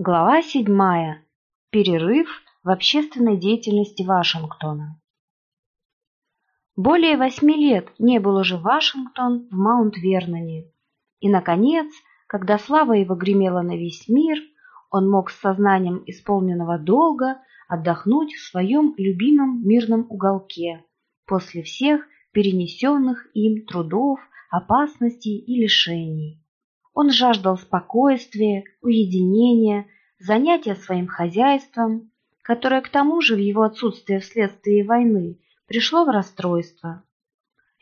Глава седьмая. Перерыв в общественной деятельности Вашингтона. Более восьми лет не был уже Вашингтон в Маунт-Верноне. И, наконец, когда слава его гремела на весь мир, он мог с сознанием исполненного долга отдохнуть в своем любимом мирном уголке после всех перенесенных им трудов, опасностей и лишений. Он жаждал спокойствия, уединения, занятия своим хозяйством, которое к тому же в его отсутствие вследствие войны пришло в расстройство.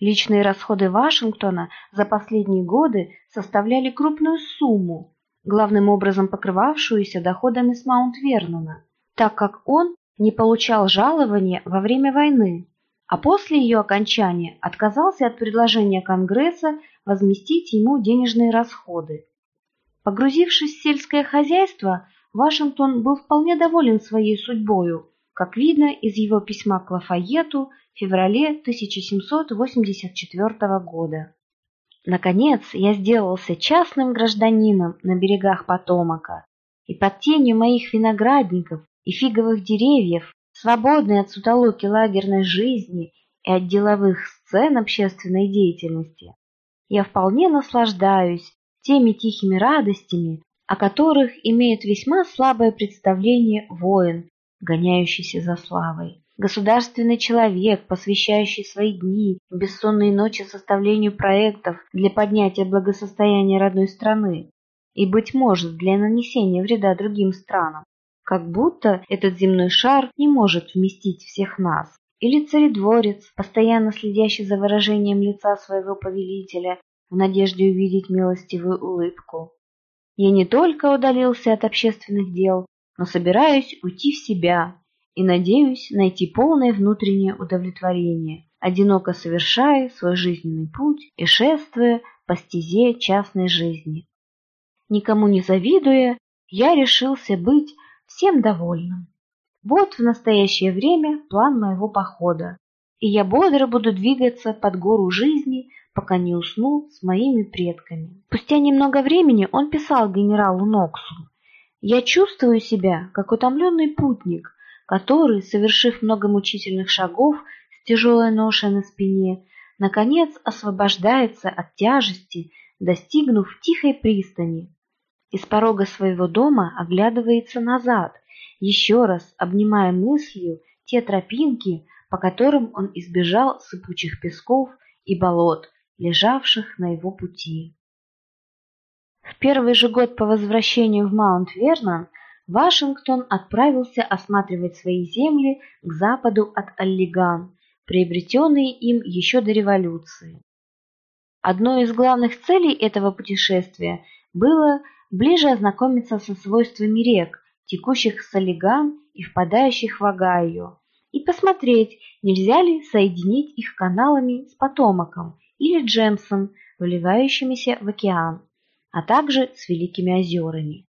Личные расходы Вашингтона за последние годы составляли крупную сумму, главным образом покрывавшуюся доходами с Маунт-Вернона, так как он не получал жалования во время войны, а после ее окончания отказался от предложения Конгресса возместить ему денежные расходы. Погрузившись в сельское хозяйство, Вашингтон был вполне доволен своей судьбою, как видно из его письма к Лафайету в феврале 1784 года. Наконец я сделался частным гражданином на берегах Потомака, и под тенью моих виноградников и фиговых деревьев свободный от сутолоки лагерной жизни и от деловых сцен общественной деятельности, я вполне наслаждаюсь теми тихими радостями, о которых имеет весьма слабое представление воин, гоняющийся за славой. Государственный человек, посвящающий свои дни, бессонные ночи составлению проектов для поднятия благосостояния родной страны и, быть может, для нанесения вреда другим странам. Как будто этот земной шар не может вместить всех нас. Или царедворец, постоянно следящий за выражением лица своего повелителя, в надежде увидеть милостивую улыбку. Я не только удалился от общественных дел, но собираюсь уйти в себя и надеюсь найти полное внутреннее удовлетворение, одиноко совершая свой жизненный путь и шествуя по стезе частной жизни. Никому не завидуя, я решился быть всем довольным. Вот в настоящее время план моего похода, и я бодро буду двигаться под гору жизни, пока не усну с моими предками. Спустя немного времени он писал генералу Ноксу. «Я чувствую себя, как утомленный путник, который, совершив много мучительных шагов с тяжелой ношей на спине, наконец освобождается от тяжести, достигнув тихой пристани, из порога своего дома оглядывается назад, еще раз обнимая мыслью те тропинки, по которым он избежал сыпучих песков и болот, лежавших на его пути. В первый же год по возвращению в Маунт-Вернон Вашингтон отправился осматривать свои земли к западу от Аллиган, приобретенные им еще до революции. Одной из главных целей этого путешествия было ближе ознакомиться со свойствами рек, текущих с Олиган и впадающих в Огайо, и посмотреть, нельзя ли соединить их каналами с Потомаком или Джемсом, выливающимися в океан, а также с Великими озерами.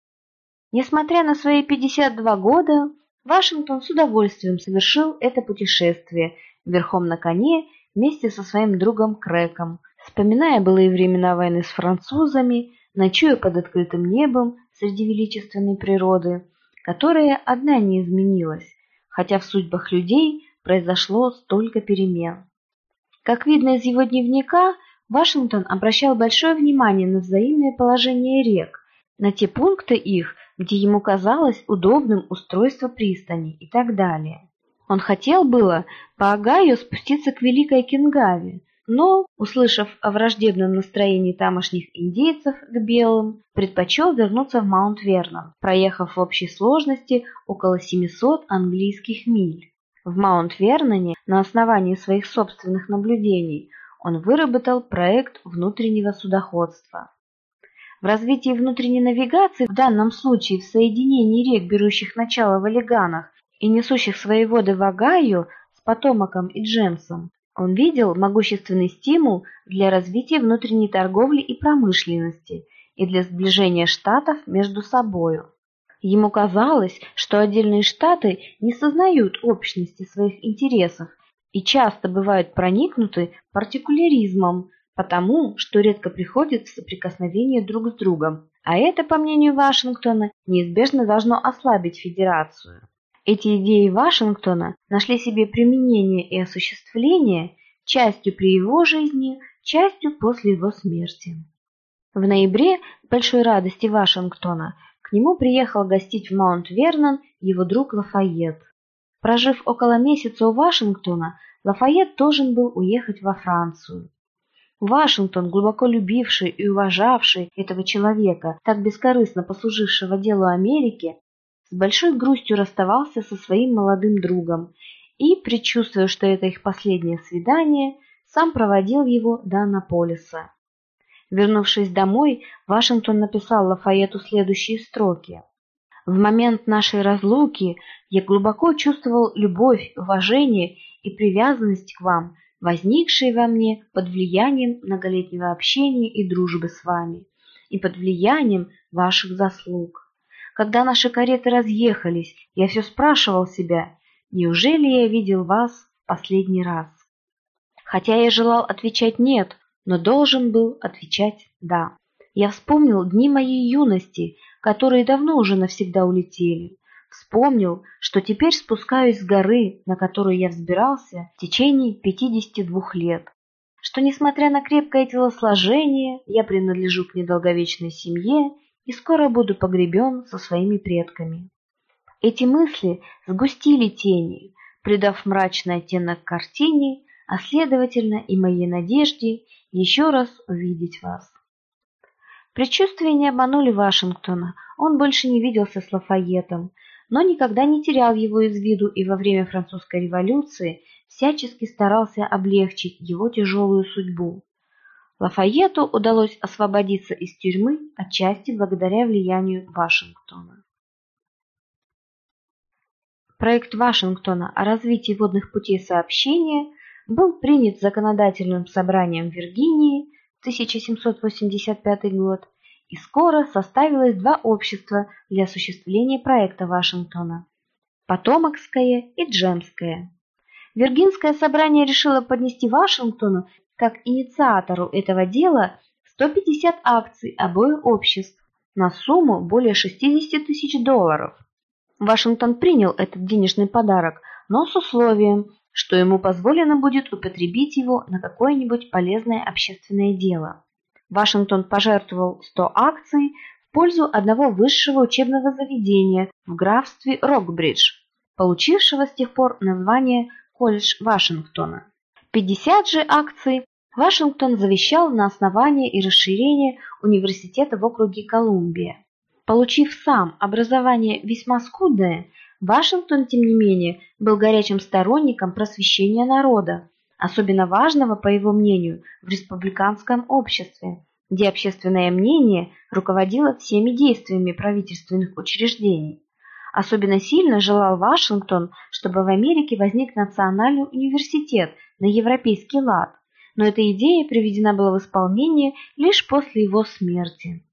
Несмотря на свои 52 года, Вашингтон с удовольствием совершил это путешествие верхом на коне вместе со своим другом Крэком, вспоминая былые времена войны с французами, ночуя под открытым небом среди величественной природы, которая одна не изменилась, хотя в судьбах людей произошло столько перемен. Как видно из его дневника, Вашингтон обращал большое внимание на взаимное положение рек, на те пункты их, где ему казалось удобным устройство пристани и так далее. Он хотел было по Агаю спуститься к Великой Кингаве, но, услышав о враждебном настроении тамошних индейцев к белым, предпочел вернуться в Маунт-Вернон, проехав в общей сложности около 700 английских миль. В Маунт-Верноне на основании своих собственных наблюдений он выработал проект внутреннего судоходства. В развитии внутренней навигации, в данном случае в соединении рек, берущих начало в Олиганах и несущих свои воды в Огайо с Потомаком и Джемсом, он видел могущественный стимул для развития внутренней торговли и промышленности и для сближения штатов между собою. Ему казалось, что отдельные штаты не сознают общности своих интересов и часто бывают проникнуты партикуляризмом, потому что редко приходят в соприкосновение друг с другом, А это, по мнению Вашингтона, неизбежно должно ослабить Федерацию. Эти идеи Вашингтона нашли себе применение и осуществление частью при его жизни, частью после его смерти. В ноябре, к большой радости Вашингтона, к нему приехал гостить в Маунт-Вернон его друг Лафайет. Прожив около месяца у Вашингтона, Лафайет должен был уехать во Францию. Вашингтон, глубоко любивший и уважавший этого человека, так бескорыстно послужившего делу Америки, с большой грустью расставался со своим молодым другом и, предчувствуя, что это их последнее свидание, сам проводил его до Анаполиса. Вернувшись домой, Вашингтон написал Лафаету следующие строки. «В момент нашей разлуки я глубоко чувствовал любовь, уважение и привязанность к вам, возникшие во мне под влиянием многолетнего общения и дружбы с вами, и под влиянием ваших заслуг. Когда наши кареты разъехались, я все спрашивал себя, неужели я видел вас в последний раз? Хотя я желал отвечать «нет», но должен был отвечать «да». Я вспомнил дни моей юности, которые давно уже навсегда улетели. Вспомнил, что теперь спускаюсь с горы, на которую я взбирался в течение 52 лет. Что, несмотря на крепкое телосложение, я принадлежу к недолговечной семье и скоро буду погребен со своими предками. Эти мысли сгустили тени, придав мрачный оттенок картине, а следовательно и моей надежде еще раз увидеть вас. Предчувствия не обманули Вашингтона, он больше не виделся с Лафайетом, но никогда не терял его из виду и во время французской революции всячески старался облегчить его тяжелую судьбу. Лафайету удалось освободиться из тюрьмы отчасти благодаря влиянию Вашингтона. Проект Вашингтона о развитии водных путей сообщения был принят законодательным собранием Виргинии 1785 год и скоро составилось два общества для осуществления проекта Вашингтона – Потомокское и Джемское. Виргинское собрание решило поднести Вашингтону как инициатору этого дела 150 акций обоих обществ на сумму более 60 тысяч долларов. Вашингтон принял этот денежный подарок, но с условием, что ему позволено будет употребить его на какое-нибудь полезное общественное дело. Вашингтон пожертвовал 100 акций в пользу одного высшего учебного заведения в графстве Рокбридж, получившего с тех пор название «Колледж Вашингтона». 50 же акций Вашингтон завещал на основание и расширение университета в округе Колумбия. Получив сам образование весьма скудное, Вашингтон, тем не менее, был горячим сторонником просвещения народа, особенно важного, по его мнению, в республиканском обществе, где общественное мнение руководило всеми действиями правительственных учреждений. Особенно сильно желал Вашингтон, чтобы в Америке возник национальный университет на европейский лад, но эта идея приведена была в исполнение лишь после его смерти.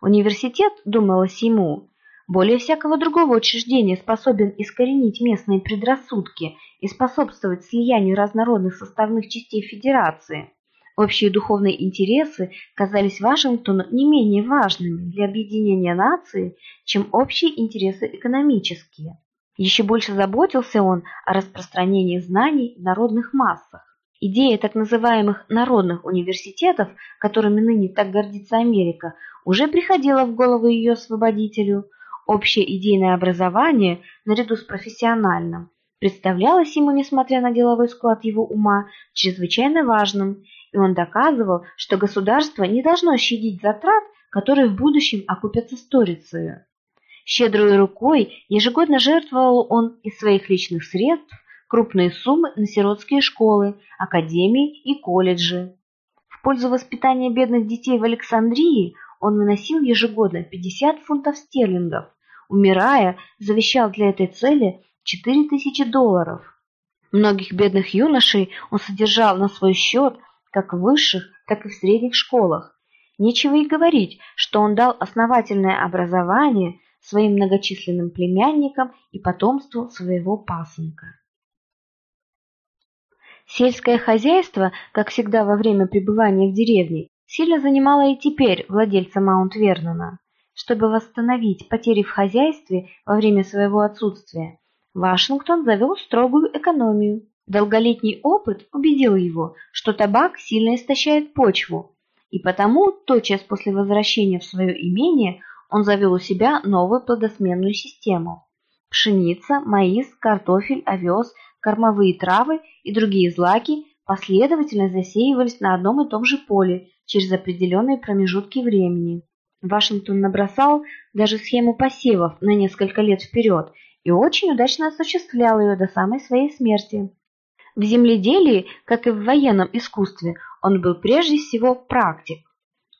Университет, думалось ему, более всякого другого учреждения способен искоренить местные предрассудки и способствовать слиянию разнородных составных частей Федерации. Общие духовные интересы казались Вашингтону не менее важными для объединения нации, чем общие интересы экономические. Еще больше заботился он о распространении знаний в народных массах. Идея так называемых народных университетов, которыми ныне так гордится Америка, уже приходила в голову ее освободителю – Общее идейное образование, наряду с профессиональным, представлялось ему, несмотря на деловой склад его ума, чрезвычайно важным, и он доказывал, что государство не должно щадить затрат, которые в будущем окупятся сторицею. Щедрой рукой ежегодно жертвовал он из своих личных средств крупные суммы на сиротские школы, академии и колледжи. В пользу воспитания бедных детей в Александрии он выносил ежегодно 50 фунтов стерлингов, умирая, завещал для этой цели 4000 долларов. Многих бедных юношей он содержал на свой счет как в высших, так и в средних школах. Нечего и говорить, что он дал основательное образование своим многочисленным племянникам и потомству своего пасынка. Сельское хозяйство, как всегда во время пребывания в деревне, сильно занимало и теперь владельца Маунт-Вернона. чтобы восстановить потери в хозяйстве во время своего отсутствия, Вашингтон завел строгую экономию. Долголетний опыт убедил его, что табак сильно истощает почву, и потому, тотчас после возвращения в свое имение, он завел у себя новую плодосменную систему. Пшеница, маис, картофель, овес, кормовые травы и другие злаки последовательно засеивались на одном и том же поле через определенные промежутки времени. Вашингтон набросал даже схему посевов на несколько лет вперед и очень удачно осуществлял ее до самой своей смерти. В земледелии, как и в военном искусстве, он был прежде всего практик.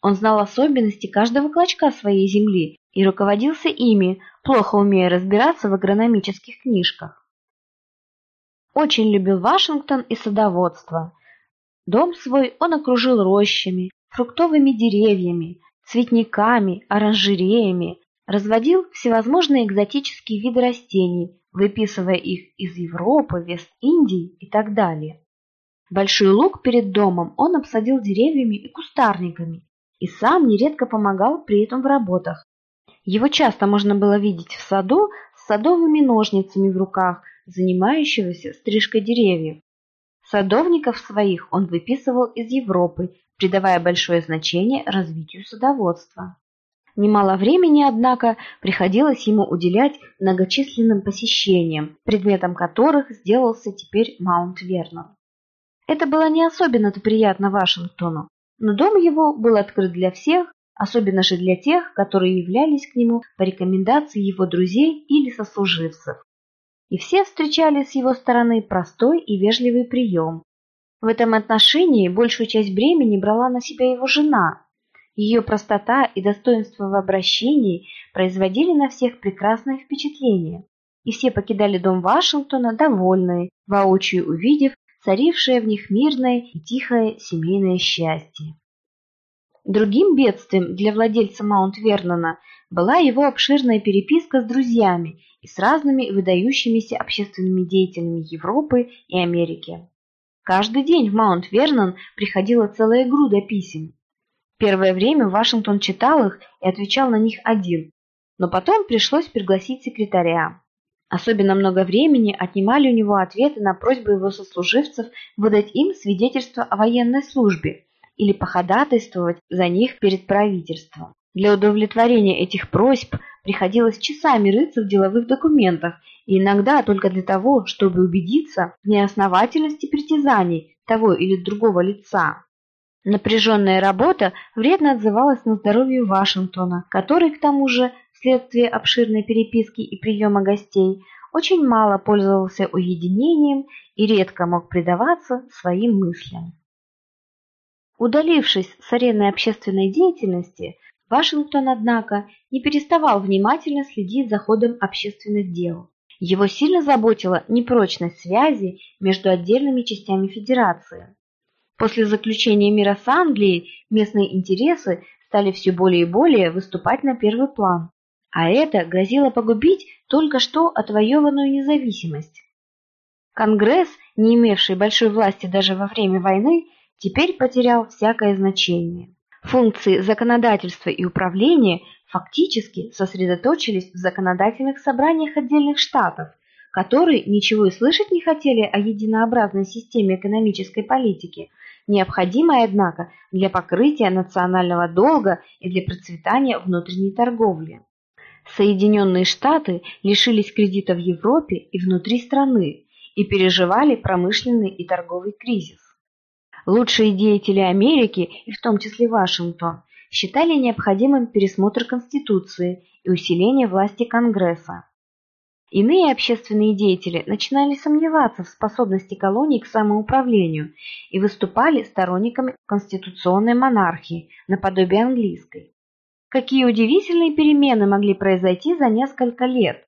Он знал особенности каждого клочка своей земли и руководился ими, плохо умея разбираться в агрономических книжках. Очень любил Вашингтон и садоводство. Дом свой он окружил рощами, фруктовыми деревьями, цветниками, оранжереями, разводил всевозможные экзотические виды растений, выписывая их из Европы, Вест-Индии и так далее. Большой луг перед домом он обсадил деревьями и кустарниками и сам нередко помогал при этом в работах. Его часто можно было видеть в саду с садовыми ножницами в руках, занимающегося стрижкой деревьев. Садовников своих он выписывал из Европы, придавая большое значение развитию садоводства. Немало времени, однако, приходилось ему уделять многочисленным посещениям, предметом которых сделался теперь Маунт Вернон. Это было не особенно-то приятно Вашингтону, но дом его был открыт для всех, особенно же для тех, которые являлись к нему по рекомендации его друзей или сослуживцев и все встречали с его стороны простой и вежливый прием. В этом отношении большую часть бремени брала на себя его жена. Ее простота и достоинство в обращении производили на всех прекрасное впечатление, и все покидали дом Вашингтона довольные, воочию увидев царившее в них мирное и тихое семейное счастье. Другим бедствием для владельца Маунт-Вернона была его обширная переписка с друзьями и с разными выдающимися общественными деятелями Европы и Америки. Каждый день в Маунт-Вернон приходила целая груда писем. Первое время Вашингтон читал их и отвечал на них один, но потом пришлось пригласить секретаря. Особенно много времени отнимали у него ответы на просьбы его сослуживцев выдать им свидетельство о военной службе или походатайствовать за них перед правительством. Для удовлетворения этих просьб приходилось часами рыться в деловых документах и иногда только для того, чтобы убедиться в неосновательности притязаний того или другого лица. Напряженная работа вредно отзывалась на здоровье Вашингтона, который, к тому же, вследствие обширной переписки и приема гостей, очень мало пользовался уединением и редко мог предаваться своим мыслям. Удалившись с арены общественной деятельности, Вашингтон, однако, не переставал внимательно следить за ходом общественных дел. Его сильно заботила непрочность связи между отдельными частями Федерации. После заключения мира с Англией местные интересы стали все более и более выступать на первый план, а это грозило погубить только что отвоеванную независимость. Конгресс, не имевший большой власти даже во время войны, теперь потерял всякое значение. Функции законодательства и управления фактически сосредоточились в законодательных собраниях отдельных штатов, которые ничего и слышать не хотели о единообразной системе экономической политики, необходимой, однако, для покрытия национального долга и для процветания внутренней торговли. Соединенные Штаты лишились кредита в Европе и внутри страны и переживали промышленный и торговый кризис. Лучшие деятели Америки, и в том числе Вашингтон, считали необходимым пересмотр Конституции и усиление власти Конгресса. Иные общественные деятели начинали сомневаться в способности колоний к самоуправлению и выступали сторонниками конституционной монархии, наподобие английской. Какие удивительные перемены могли произойти за несколько лет,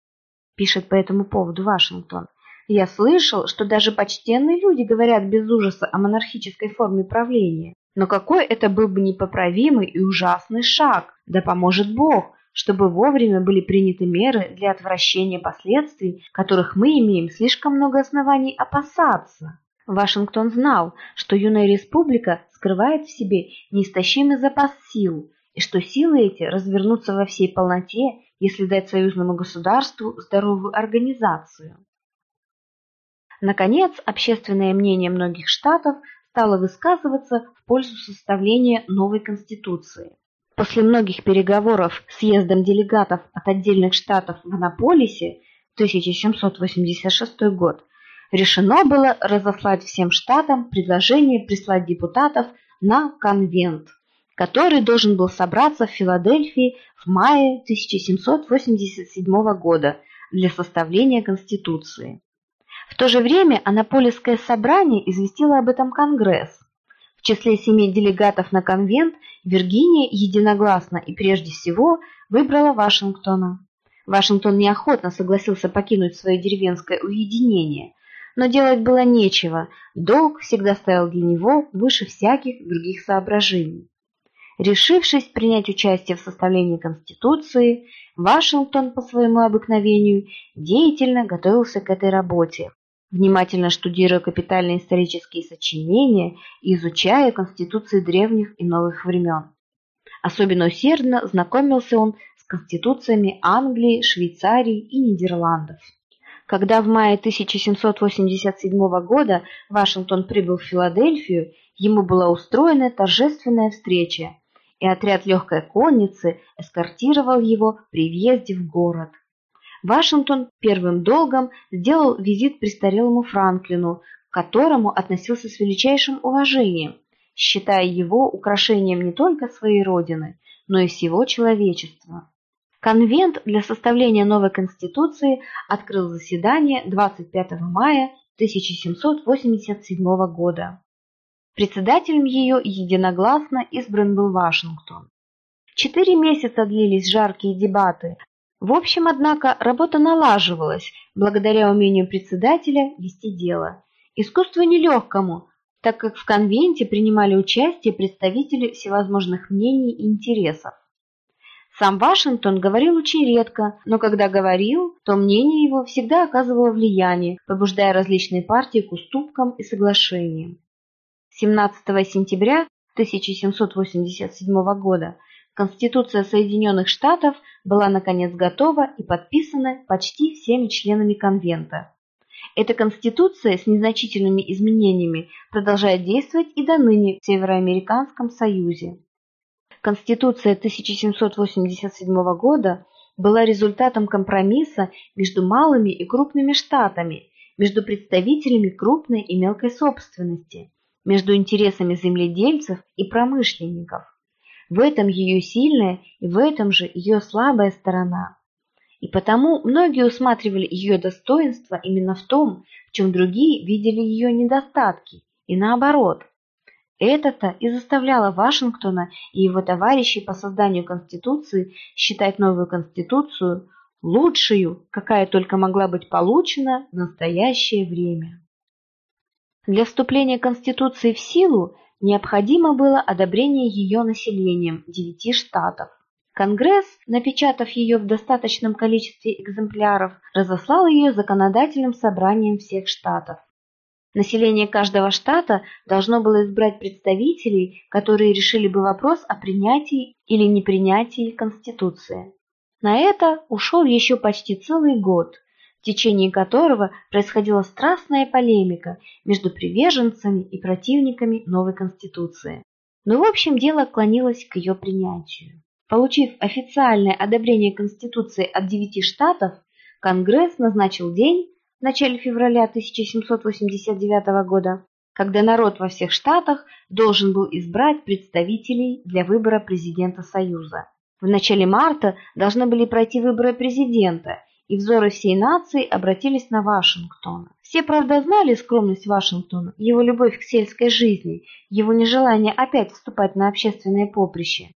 пишет по этому поводу Вашингтон. Я слышал, что даже почтенные люди говорят без ужаса о монархической форме правления. Но какой это был бы непоправимый и ужасный шаг, да поможет Бог, чтобы вовремя были приняты меры для отвращения последствий, которых мы имеем слишком много оснований опасаться. Вашингтон знал, что юная республика скрывает в себе неистощимый запас сил и что силы эти развернутся во всей полноте, если дать союзному государству здоровую организацию. Наконец, общественное мнение многих штатов стало высказываться в пользу составления новой конституции. После многих переговоров с съездом делегатов от отдельных штатов в Анаполисе 1786 год решено было разослать всем штатам предложение прислать депутатов на конвент, который должен был собраться в Филадельфии в мае 1787 года для составления Конституции. В то же время Анаполисское собрание известило об этом Конгресс. В числе семи делегатов на конвент Виргиния единогласно и прежде всего выбрала Вашингтона. Вашингтон неохотно согласился покинуть свое деревенское уединение, но делать было нечего, долг всегда стоял для него выше всяких других соображений. Решившись принять участие в составлении Конституции, Вашингтон по своему обыкновению деятельно готовился к этой работе, внимательно штудируя капитальные исторические сочинения и изучая Конституции древних и новых времен. Особенно усердно знакомился он с конституциями Англии, Швейцарии и Нидерландов. Когда в мае 1787 года Вашингтон прибыл в Филадельфию, ему была устроена торжественная встреча, и отряд легкой конницы эскортировал его при въезде в город. Вашингтон первым долгом сделал визит престарелому Франклину, к которому относился с величайшим уважением, считая его украшением не только своей родины, но и всего человечества. Конвент для составления новой Конституции открыл заседание 25 мая 1787 года. Председателем ее единогласно избран был Вашингтон. Четыре месяца длились жаркие дебаты. В общем, однако, работа налаживалась, благодаря умению председателя вести дело. Искусство нелегкому, так как в конвенте принимали участие представители всевозможных мнений и интересов. Сам Вашингтон говорил очень редко, но когда говорил, то мнение его всегда оказывало влияние, побуждая различные партии к уступкам и соглашениям. 17 сентября 1787 года Конституция Соединенных Штатов была наконец готова и подписана почти всеми членами конвента. Эта конституция с незначительными изменениями продолжает действовать и до ныне в Североамериканском Союзе. Конституция 1787 года была результатом компромисса между малыми и крупными штатами, между представителями крупной и мелкой собственности, между интересами земледельцев и промышленников. В этом ее сильная и в этом же ее слабая сторона. И потому многие усматривали ее достоинство именно в том, в чем другие видели ее недостатки, и наоборот – это-то и заставляло Вашингтона и его товарищей по созданию Конституции считать новую Конституцию лучшую, какая только могла быть получена в настоящее время. Для вступления Конституции в силу необходимо было одобрение ее населением девяти штатов. Конгресс, напечатав ее в достаточном количестве экземпляров, разослал ее законодательным собранием всех штатов. Население каждого штата должно было избрать представителей, которые решили бы вопрос о принятии или непринятии Конституции. На это ушел еще почти целый год, в течение которого происходила страстная полемика между приверженцами и противниками новой Конституции. Но в общем дело клонилось к ее принятию. Получив официальное одобрение Конституции от девяти штатов, Конгресс назначил день, в начале февраля 1789 года, когда народ во всех штатах должен был избрать представителей для выбора президента Союза. В начале марта должны были пройти выборы президента, и взоры всей нации обратились на Вашингтона. Все, правда, знали скромность Вашингтона, его любовь к сельской жизни, его нежелание опять вступать на общественное поприще.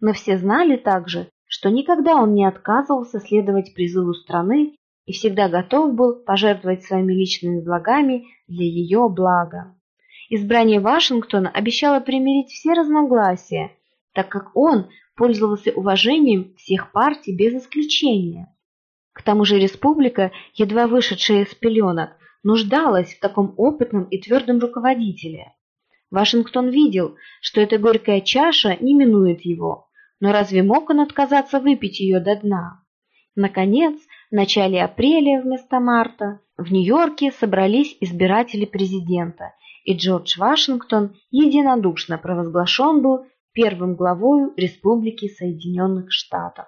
Но все знали также, что никогда он не отказывался следовать призыву страны и всегда готов был пожертвовать своими личными благами для ее блага. Избрание Вашингтона обещало примирить все разногласия, так как он пользовался уважением всех партий без исключения. К тому же республика, едва вышедшая из пеленок, нуждалась в таком опытном и твердом руководителе. Вашингтон видел, что эта горькая чаша не минует его, Но разве мог он отказаться выпить ее до дна? Наконец, в начале апреля вместо марта в Нью-Йорке собрались избиратели президента, и Джордж Вашингтон единодушно провозглашен был первым главой Республики Соединенных Штатов.